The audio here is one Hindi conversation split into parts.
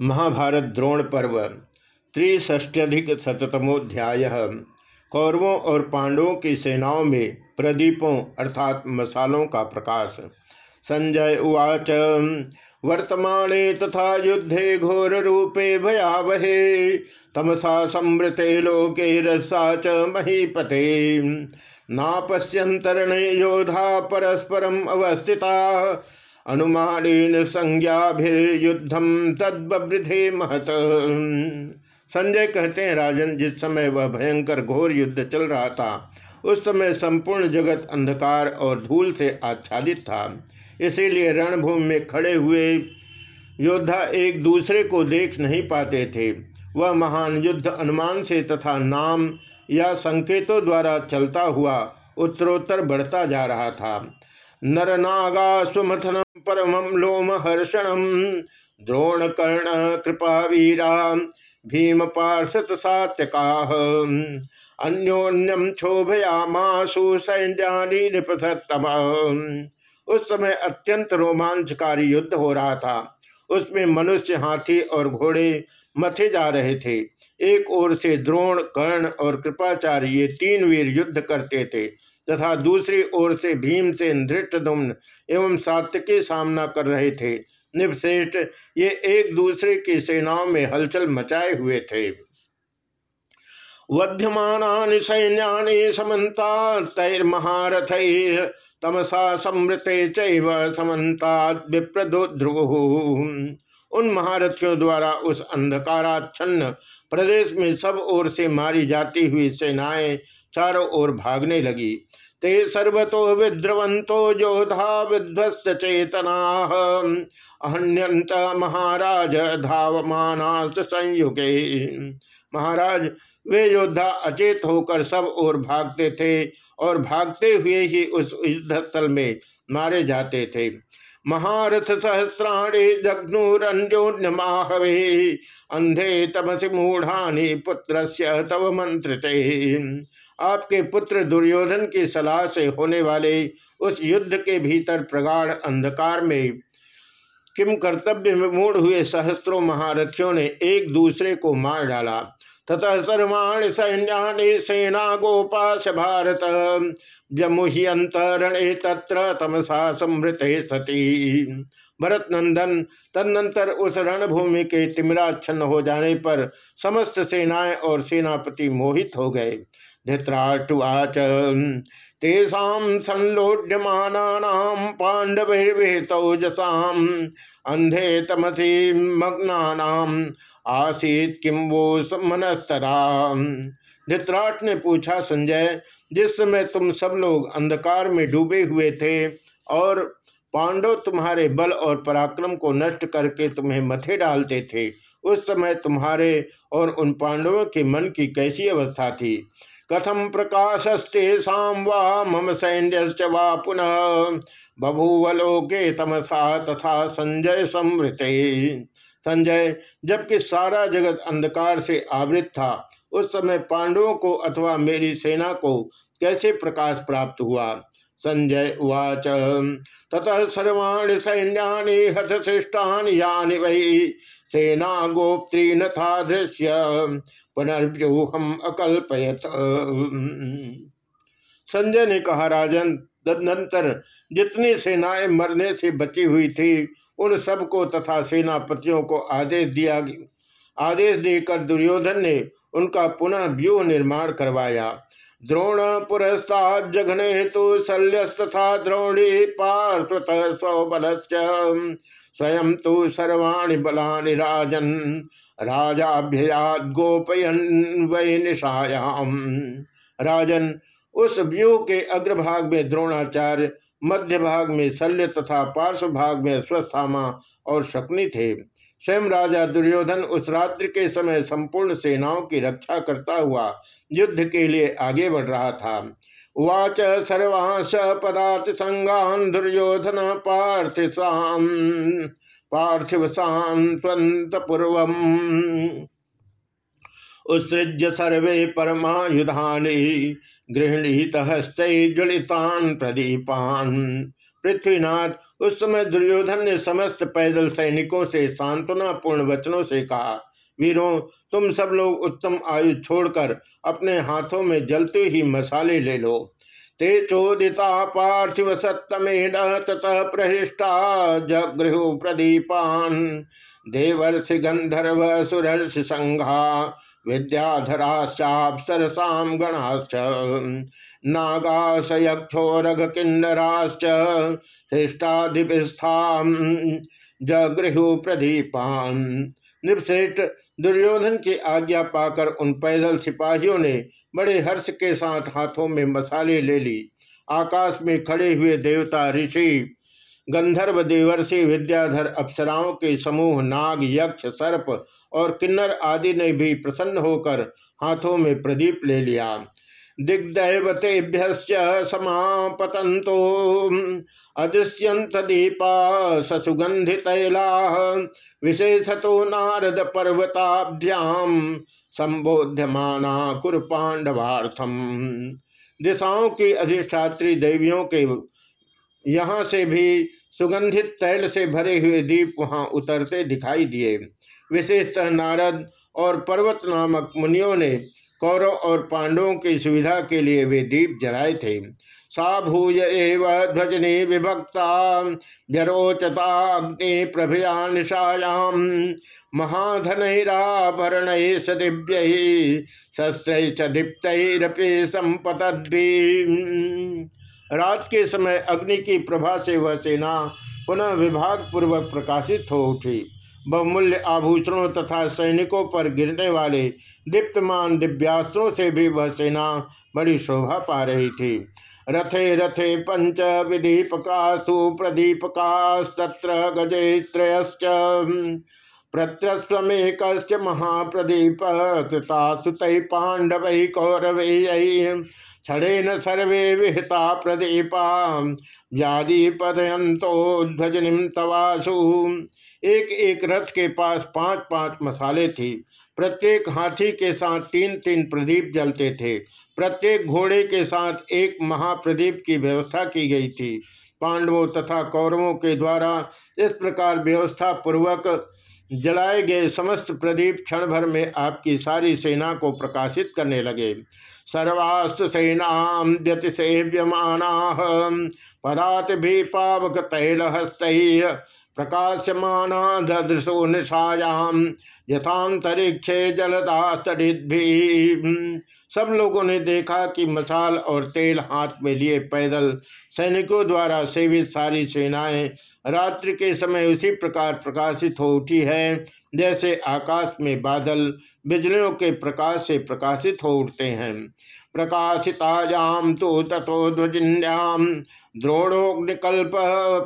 महाभारत द्रोण पर्व त्रिष्ट्यधिक शतमोध्याय कौरवों और पांडवों की सेनाओं में प्रदीपों अर्थात मसालों का प्रकाश। संजय उवाच, वर्तमाने तथा युद्धे घोर रूपे भयावहे, तमसा समृते लोके रसा च महीपते। नापश्यंतरणे योधा परस्परम अवस्थिता अनुमानेन संज्ञाभिर्युद्धम तद्वृद्धे महत। संजय कहते हैं, राजन, जिस समय वह भयंकर घोर युद्ध चल रहा था, उस समय संपूर्ण जगत अंधकार और धूल से आच्छादित था। इसीलिए रणभूमि में खड़े हुए योद्धा एक दूसरे को देख नहीं पाते थे। वह महान युद्ध अनुमान से तथा नाम या संकेतों द्वारा चलता हुआ उत्तरोत्तर बढ़ता जा रहा था। नरनागा सुमथन परम लोम हर्षण द्रोण कर्ण कृपा वीरा भीम पार्षद सात्यका अन्योन्यम क्षोभयामासु सैन्यानी निपसतम उस समय अत्यंत रोमांचकारी युद्ध हो रहा था। उसमें मनुष्य हाथी और घोड़े मथे जा रहे थे। एक ओर से द्रोण, कर्ण और कृपाचार्य ये तीन वीर युद्ध करते थे। तथा दूसरी ओर से भीमसेन धृष्टदुम्न एवं सात्यकी सामना कर रहे थे। निपश्रेष्ठ ये एक दूसरे की सेनाओं में हलचल मचाए हुए थे। वध्यमानी सैन्यानि समन्ता, तैर्महारथ तमसा समृते चैव विप्रदोध्रुव उन महारथियों द्वारा उस अंधकाराच्छन्न प्रदेश में सब ओर से मारी जाती हुई सेनाएँ चारों ओर भागने लगी। ते सर्वतो विद्रवंतो योधा विध्वस्त चेतना। अहन्यंत महाराज धावमानास्त संयुगे। महाराज, वे योद्धा अचेत होकर सब ओर भागते थे और भागते हुए ही उस युद्ध स्थल में मारे जाते थे। महारथ सहस्राणी जग्नुरन्योन्यमाहवे। अंधे तमसि मूढ़ानी पुत्र तव मंत्र आपके पुत्र दुर्योधन की सलाह से होने वाले उस युद्ध के भीतर प्रगाढ़ अंधकार में किम कर्तव्य में मूढ़ हुए सहस्त्रों महारथियों ने एक दूसरे को मार डाला। ततः सर्वाणी सैन्यानि सेना गोपाश भारत। जमुह्यंतरणे तत्र तमसा समृत सती। भरत नंदन तदनंतर उस रणभूमि के तिमराच्छन्न हो जाने पर समस्त सेनाएँ और सेनापति मोहित हो गए। धृतराष्ट्रवाच तेषा संलोड्यमानानां पाण्डवैर्विहितौजसाम् अंधे तमसी मग्नानाम् आसीत किम वो मनस्तरा धित्राट ने पूछा, संजय, जिस समय तुम सब लोग अंधकार में डूबे हुए थे और पांडव तुम्हारे बल और पराक्रम को नष्ट करके तुम्हें मथे डालते थे, उस समय तुम्हारे और उन पांडवों के मन की कैसी अवस्था थी? कथम प्रकाशस्तेषा वा मम सैन्य वा पुनः? बभूवलोके तमसा तथा संजय संवृत। संजय, जबकि सारा जगत अंधकार से आवृत था, उस समय पांडवों को अथवा मेरी सेना को कैसे प्रकाश प्राप्त हुआ? संजय उवाच। ततः सर्वाणी सैन्यानि हतशिष्टानि यानि वही सेना गोप्त्री न था दृश्य पुनर्व्यूहम अकल्पयत। संजय ने कहा, राजन तदनंतर जितनी सेनाएँ मरने से बची हुई थी, उन सबको तथा सेनापतियों को आदेश दिया आदेश देकर दुर्योधन ने उनका पुनः व्यूह निर्माण करवाया। द्रोण पुरस्ता जघने तो शल्यस्तथा द्रोणी पार्श्वत सौबल स्वयं तो सर्वाणि बलानि राजन, राजाभ्ययाद गोपयन वै निशायाम। राजन, उस व्यूह के अग्रभाग में द्रोणाचार्य, मध्य भाग में शल्य तथा पार्श्व भाग में स्वस्थामा और शकुनी थे। स्वयं राजा दुर्योधन उस रात्रि के समय संपूर्ण सेनाओं की रक्षा करता हुआ युद्ध के लिए आगे बढ़ रहा था। उवाच सर्वांश पदार्थ संगान दुर्योधन पार्थिव पार्थिव सांत्वंत पूर्व उत्सृज्य सर्वे परमायुधानि गृहणीत हस्त ज्वलितान प्रदीपान। पृथ्वीनाथ, उस समय दुर्योधन ने समस्त पैदल सैनिकों से सांत्वना पूर्ण वचनों से कहा, वीरों, तुम सब लोग उत्तम आयु छोड़कर अपने हाथों में जलते ही मसाले ले लो। ते चोदिता पार्थिव सत्तमेन ततः प्रहिष्टा जगृहु प्रदीपान। देवर्षि गंधर्व सुरर्षि संघा विद्याधराश्चापसरसाम गणाश्च। नागास यक्षोरघ किन्नराश्च हृष्टाधिपिस्था जगृहु प्रदीपान। निपसेठ दुर्योधन की आज्ञा पाकर उन पैदल सिपाहियों ने बड़े हर्ष के साथ हाथों में मसाले ले ली। आकाश में खड़े हुए देवता ऋषि, गंधर्व देवर्षि, विद्याधर अप्सराओं के समूह, नाग, यक्ष, सर्प और किन्नर आदि ने भी प्रसन्न होकर हाथों में प्रदीप ले लिया। दिग्दैवतेभ्य समापतंतो अदृश्यंत दीपा ससुगंधि तैला विशेषतो नारद पर्वताभ्याम संबोध्यमाना कुर पांडवार्थम दिशाओं की अधिष्ठात्री देवियों के यहाँ से भी सुगंधित तैल से भरे हुए दीप वहाँ उतरते दिखाई दिए। विशेषतः नारद और पर्वत नामक मुनियों ने कौरव और पांडवों की सुविधा के लिए वे दीप जलाए थे। सा भूय एव ध्वजनी विभक्ता व्यरोचताग्नि प्रभया निशायाम महाधनराभरण सदिव्य शस्त्र दीप्तरपि संपतद्भी रात के समय अग्नि की प्रभा से वह सेना पुनः विभाग पूर्वक प्रकाशित हो उठी। बहुमूल्य आभूषणों तथा सैनिकों पर गिरने वाले दीप्तमान दिव्यास्त्रों से भी वह सेना बड़ी शोभा पा रही थी। रथे रथे, पंच विदीपकासु, प्रदीपकास्तत्र गजेत्रयश्च। प्रत्यस्वेक महाप्रदीप कृता सुत पांडव कौरव छड़ेन सर्वे विहिता प्रदीपा। व्यादीपदयंतोध्वजनिम तवासु। एक एक रथ के पास पाँच पाँच मसाले थी। प्रत्येक हाथी के साथ तीन तीन प्रदीप जलते थे। प्रत्येक घोड़े के साथ एक महाप्रदीप की व्यवस्था की गई थी। पांडवों तथा कौरवों के द्वारा इस प्रकार व्यवस्था पूर्वक जलाए गए समस्त प्रदीप क्षण भर में आपकी सारी सेना को प्रकाशित करने लगे। सर्वास्तु सेना व्यतिसेव्यमाना पदात भी पावक तैल हस्त प्रकाशमाना निशायाम यथांतरिक्षे जलदा सब लोगों ने देखा कि मसाल और तेल हाथ में लिए पैदल सैनिकों द्वारा सेवित सारी सेनाएँ रात्रि के समय उसी प्रकार प्रकाशित हो उठी है, जैसे आकाश में बादल बिजलियों के प्रकाश से प्रकाशित हो उठते हैं। प्रकाशितायाम तो तथो ध्वजिन्याम द्रोणोग्निकल्प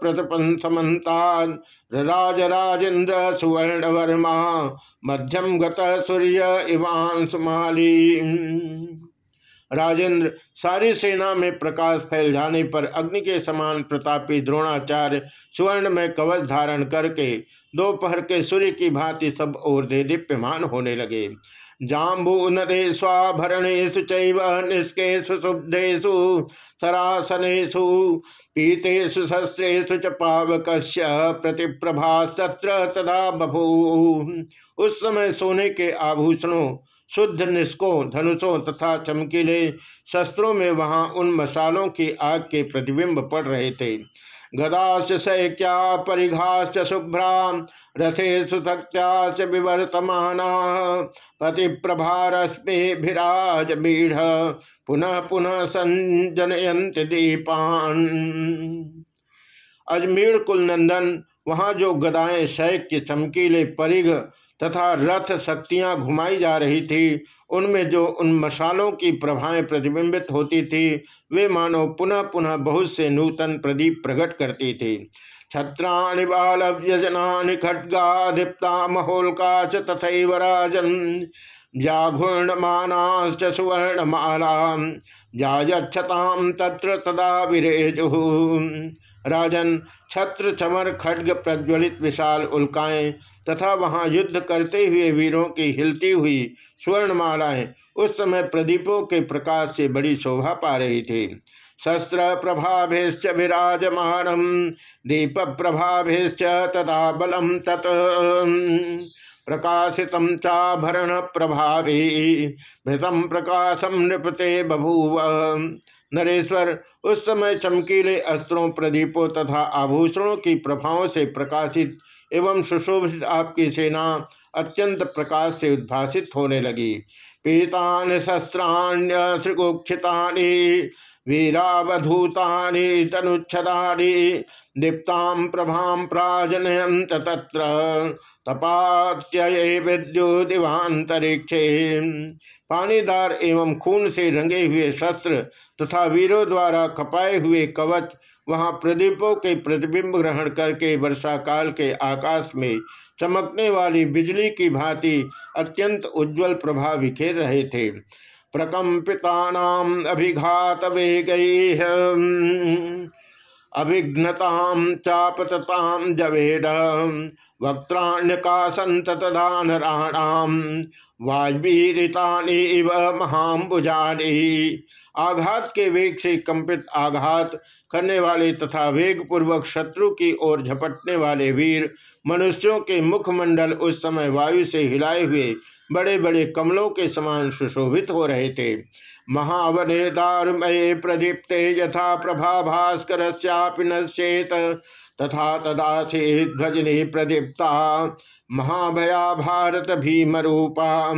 प्रतपन समन्ता राजराजेन्द्र सुवर्ण वर्मा मध्यम गत सूर्य इवान सुमाली राजेंद्र सारी सेना में प्रकाश फैल जाने पर अग्नि के समान प्रतापी द्रोणाचार्य स्वर्ण में कवच धारण करके दोपहर के सूर्य की भांति सब ओर दे दीप्यमान होने लगे। जाम्बू नदे स्वाभरणेशु चैव सरासनेशु पीतेषु शस्त्रेषु च पावक प्रतिप्रभा तत्र तदा बभू उस समय सोने के आभूषणों, शुद्ध निष्कों, धनुषों तथा चमकीले शस्त्रों में वहाँ उन मसालों की आग के प्रतिबिंब पड़ रहे थे। गदाश्च सैक्या परिघाश्च शुभ्रा रथे रथेषु शक्त्याश्च विवर्तमाना पतिप्रभारश्मिभिराज बीढ़ पुनः पुनः संजनयंत दीपान। अजमेर, कुलनंदन, वहाँ जो गदाएँ शैक्य चमकीले परिघ तथा रथ शक्तियाँ घुमाई जा रही थी। उनमें जो उन मशालों की प्रभाएँ प्रतिबिंबित होती थी, वे मानो पुनः पुनः बहुत से नूतन प्रदीप प्रकट करती थी। छत्राणि बाल व्यजनानि खड्गा दीप्ता महोल्का च तथैव राजन। व्याघूर्णमानाश्च सुवर्णमाला। व्याजक्षताम तत्र तदा विरेजु। राजन, छत्र चमर खड्ग प्रज्वलित विशाल उल्काएँ तथा वहाँ युद्ध करते हुए वीरों की हिलती हुई स्वर्णमालाएँ उस समय प्रदीपों के प्रकाश से बड़ी शोभा पा रही थी। शस्त्र प्रभाभिश्च विराजमानम, दीप प्रभाभिश्च तदा बलम तत्। प्रकाशित चाभरण प्रभावी भृतम प्रकाशम नृपते बभूव। नरेश्वर, उस समय चमकीले अस्त्रों, प्रदीपों तथा आभूषणों की प्रभाव से प्रकाशित एवं सुशोभित आपकी सेना अत्यंत प्रकाश से उद्भासित होने लगी। पीतान शस्त्राण्य श्रृगुक्षितानि वीरावधूतानि, तनुच्छदानि, दीप्तां प्रभां प्राजनयंत तत्र तपात्यये विद्युदिवांतरिक्षे पानीदार एवं खून से रंगे हुए शस्त्र तथा वीरों द्वारा खपाए हुए कवच वहाँ प्रदीपों के प्रतिबिंब ग्रहण करके वर्षा काल के आकाश में चमकने वाली बिजली की भांति अत्यंत उज्जवल प्रभा बिखेर रहे थे। प्रकंपिता अभिघात वेग अभिघ्नताम चापतताम जवेद। वक्त्राण्यका संततदानराणाम वाजबीरितानी इव महाम्बुजानी। आघात के वेग से कंपित आघात करने वाले तथा वेग पूर्वक शत्रु की ओर झपटने वाले वीर मनुष्यों के मुखमंडल उस समय वायु से हिलाए हुए बड़े बड़े कमलों के समान सुशोभित हो रहे थे। महावने दारुमये प्रदीप्ते यथा प्रभा भास्कर तथा तदासी ध्वजनी प्रदीप्ता। महाभया भारत भीम रूपा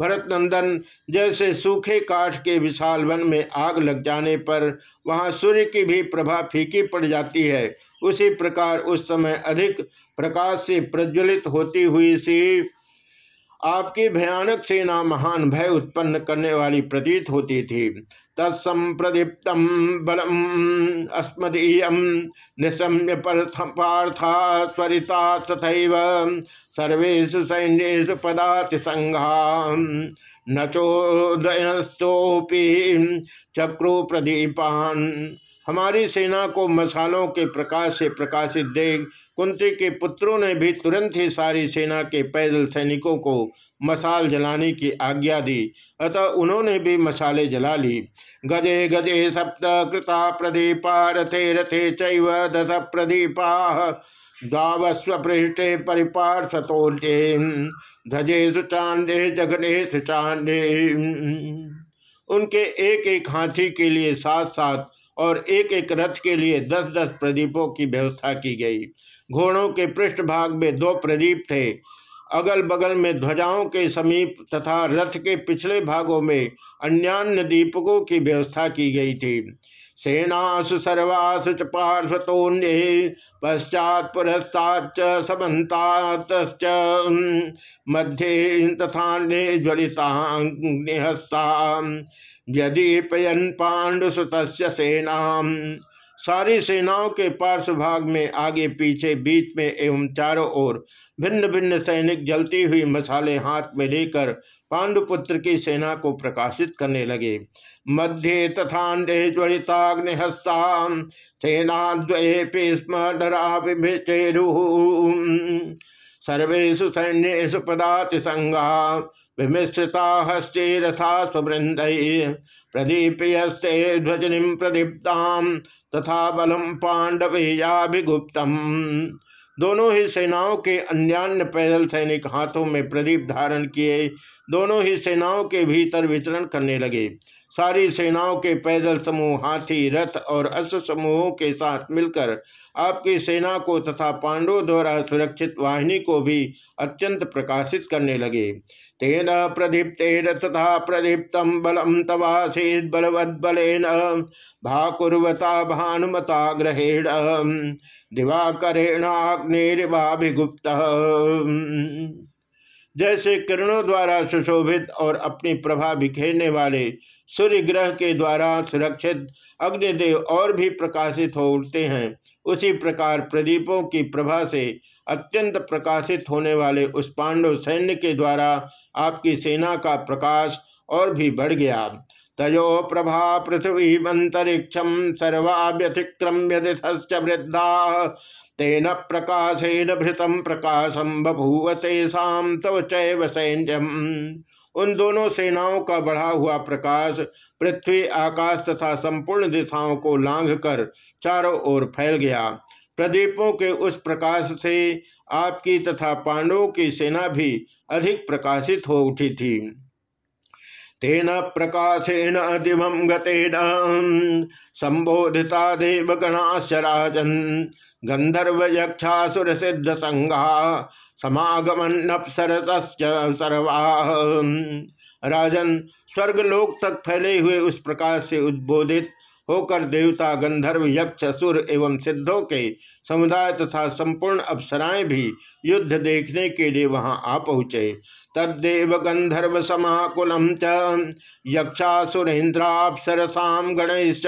भरत नंदन जैसे सूखे काठ के विशाल वन में आग लग जाने पर वहाँ सूर्य की भी प्रभा फीकी पड़ जाती है। उसी प्रकार उस समय अधिक प्रकाश से प्रज्वलित होती हुई सी आपकी भयानक सेना महान भय उत्पन्न करने वाली प्रतीत होती थी। तत्संप्रदीप्त बलम अस्मदीय निशम्य पार्था त्वरिता तथा सर्वेशु सैन्यु पदाति संघा न चोदयस्तोपी चक्रो प्रदीपान हमारी सेना को मसालों के प्रकाश से प्रकाशित देख कुंती के पुत्रों ने भी तुरंत ही सारी सेना के पैदल सैनिकों को मसाल जलाने की आज्ञा दी। अतः उन्होंने भी मसाले जला ली। गजे गजे सप्त कृता प्रदीपा रथे रथे चैव दस प्रदीपा। द्वावस्व पृष्ठे परिपार्षतोटे ध्वजे सुचांडे जगने सुचांडे उनके एक एक हाथी के लिए साथ साथ और एक एक रथ के लिए दस दस प्रदीपों की व्यवस्था की गई। घोड़ों के पृष्ठभाग में दो प्रदीप थे। अगल बगल में ध्वजाओं के समीप तथा रथ के पिछले भागों में अन्यान्य दीपकों की व्यवस्था की गई थी। सेनासु सर्वासु च पार्श्वतोन्ये पश्चात पुरस्ताच्च समन्तात मध्ये तथान्ये ज्वलिताग्निहस्ता व्यदीपयन पांडुसुत सेना सारी सेनाओं के पार्श्व भाग में आगे पीछे बीच में एवं चारों ओर भिन्न भिन्न सैनिक जलती हुई मसाले हाथ में लेकर पांडुपुत्र की सेना को प्रकाशित करने लगे। मध्य तथाण्डे ज्वलिताग्निहस्ता सेनाद्वये स्म डरा सर्वेशु सैन्यु पदाति संगा विमिश्रिता हस्ते रथा स्वृंद प्रदीपयस्ते ध्वजनिम प्रदीप्ता तथा बलम पांडवेयाभिगुप्तम दोनों ही सेनाओं के अन्यान्य पैदल सैनिक हाथों में प्रदीप धारण किए। दोनों ही सेनाओं के भीतर विचरण करने लगे। सारी सेनाओं के पैदल समूह, हाथी, रथ और अश्व समूहों के साथ मिलकर आपकी सेना को तथा पांडवों द्वारा सुरक्षित वाहिनी को भी अत्यंत प्रकाशित करने लगे। तेन प्रदीप्तेन तथा प्रदीप्त बलम तवासीद बलवद्बलेन, भाकुर्वता भानुमता ग्रहेण, दिवाकरेणाग्निर्वाभिगुप्त। जैसे किरणों द्वारा सुशोभित और अपनी प्रभा बिखेरने वाले सूर्य ग्रह के द्वारा सुरक्षित अग्निदेव और भी प्रकाशित हो उठते हैं। उसी प्रकार प्रदीपों की प्रभा से अत्यंत प्रकाशित होने वाले उस पांडव सैन्य के द्वारा आपकी सेना का प्रकाश और भी बढ़ गया। तयो प्रभा पृथ्वी अंतरिक्षम सर्वाभ्यतिक्रम्य वृद्धा। तेन प्रकाशेन भृतम प्रकाशम बभूव तेषा तव चैव सैन्यम। उन दोनों सेनाओं का बढ़ा हुआ प्रकाश पृथ्वी, आकाश तथा संपूर्ण दिशाओं को लांघ कर चारों ओर फैल गया। प्रदीपों के उस प्रकाश से आपकी तथा पांडवों की सेना भी अधिक प्रकाशित हो उठी थी। तेन प्रकाशेन दिवम गतेन, संबोधिता देवगणाश्च राजन गंधर्व यक्षासुर सिद्ध संघा समागमनपसरत सर्वा। राजन स्वर्गलोक तक फैले हुए उस प्रकार से उद्बोधित होकर देवता, गंधर्व, यक्ष, असुर एवं सिद्धों के समुदाय तथा संपूर्ण अप्सराएँ भी युद्ध देखने के लिए वहाँ आ पहुँचे। तद्देव गंधर्व समाकुलम च। यक्षासुरेन्द्रापसरसा गणेश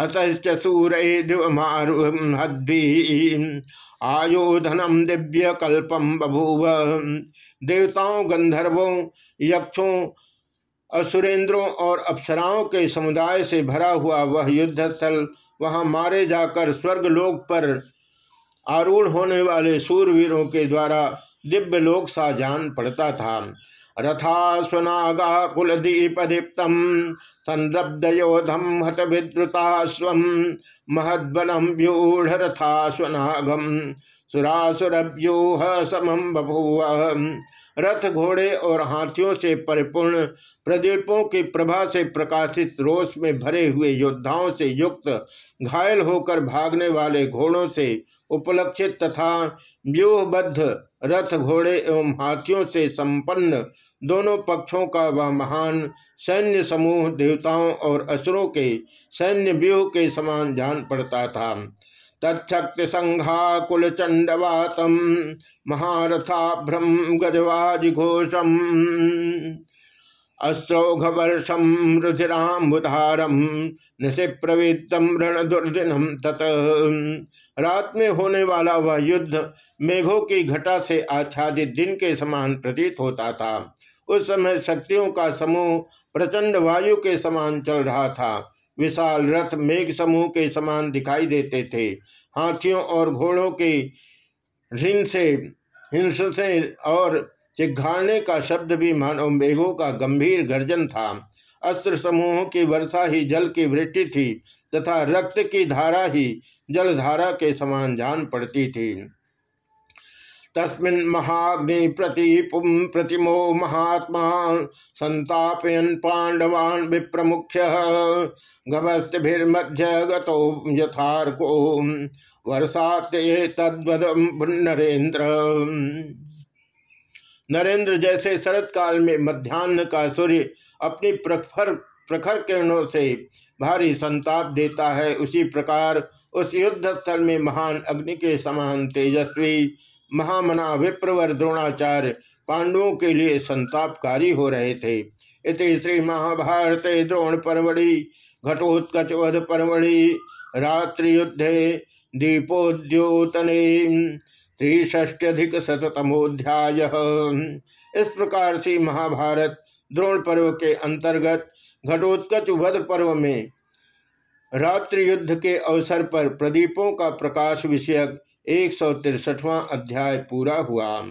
हतश्च सूरमारुहद्भी आयोधनम दिव्य कल्पम बभूव। देवताओं, गंधर्वों, यक्षों असुरेंद्रों और अप्सराओं के समुदाय से भरा हुआ वह युद्ध स्थल वहाँ मारे जाकर स्वर्गलोक पर आरूढ़ होने वाले सूरवीरों के द्वारा दिव्य लोक सा जान पड़ता था। रथा स्वनागा कुलदीपदीप्तम संरब्धयोधम हत विद्रुतास्व महद्बलम व्यूढ़ स्वनागम सुरासुरभ्यूह समम बभूव। रथ घोड़े और हाथियों से परिपूर्ण, प्रदीपों की प्रभा से प्रकाशित रोष में भरे हुए योद्धाओं से युक्त, घायल होकर भागने वाले घोड़ों से उपलक्षित तथा व्यूहबद्ध रथ घोड़े एवं हाथियों से संपन्न दोनों पक्षों का वह महान सैन्य समूह देवताओं और असुरों के सैन्य व्यूह के समान जान पड़ता था। तत्शक्ति संघाकुल चंडवातम महारथाभ्रम गजवाजिघोषम अस्त्रौघवर्षम रुधिराम्बुधारम निशि प्रवृत्तम रण दुर्दिनम तत। रात में होने वाला वह युद्ध मेघों की घटा से आच्छादित दिन के समान प्रतीत होता था। उस समय शक्तियों का समूह प्रचंड वायु के समान चल रहा था। विशाल रथ मेघ समूह के समान दिखाई देते थे। हाथियों और घोड़ों के ऋण से, हिंस और चिघाड़ने का शब्द भी मानव मेघों का गंभीर गर्जन था। अस्त्र समूहों की वर्षा ही जल की वृष्टि थी तथा रक्त की धारा ही जलधारा के समान जान पड़ती थी। तस्मिन् महाग्नि प्रतीपुम प्रतिमो महात्मा संतापयन पांडवान विप्रमुख्य। गभस्तिभिर्मध्य गतो यथार्को वर्षाते तद्वद नरेन्द्र। नरेंद्र जैसे शरत काल में मध्यान्ह का सूर्य अपनी प्रखर प्रखर किरणों से भारी संताप देता है, उसी प्रकार उस युद्ध स्थल में महान अग्नि के समान तेजस्वी महामना विप्रवर द्रोणाचार्य पांडवों के लिए संतापकारी हो रहे थे। इति श्री महाभारत द्रोण परवड़ी, घटोत्कचवध परवड़ी रात्रि युद्धे दीपोद्योतने त्रिष्ट्यधिक शतमोध्याय इस प्रकार से महाभारत द्रोण पर्व के अंतर्गत घटोत्कच वध पर्व में रात्रि युद्ध के अवसर पर प्रदीपों का प्रकाश विषयक एक सौ तिरसठवां अध्याय पूरा हुआ।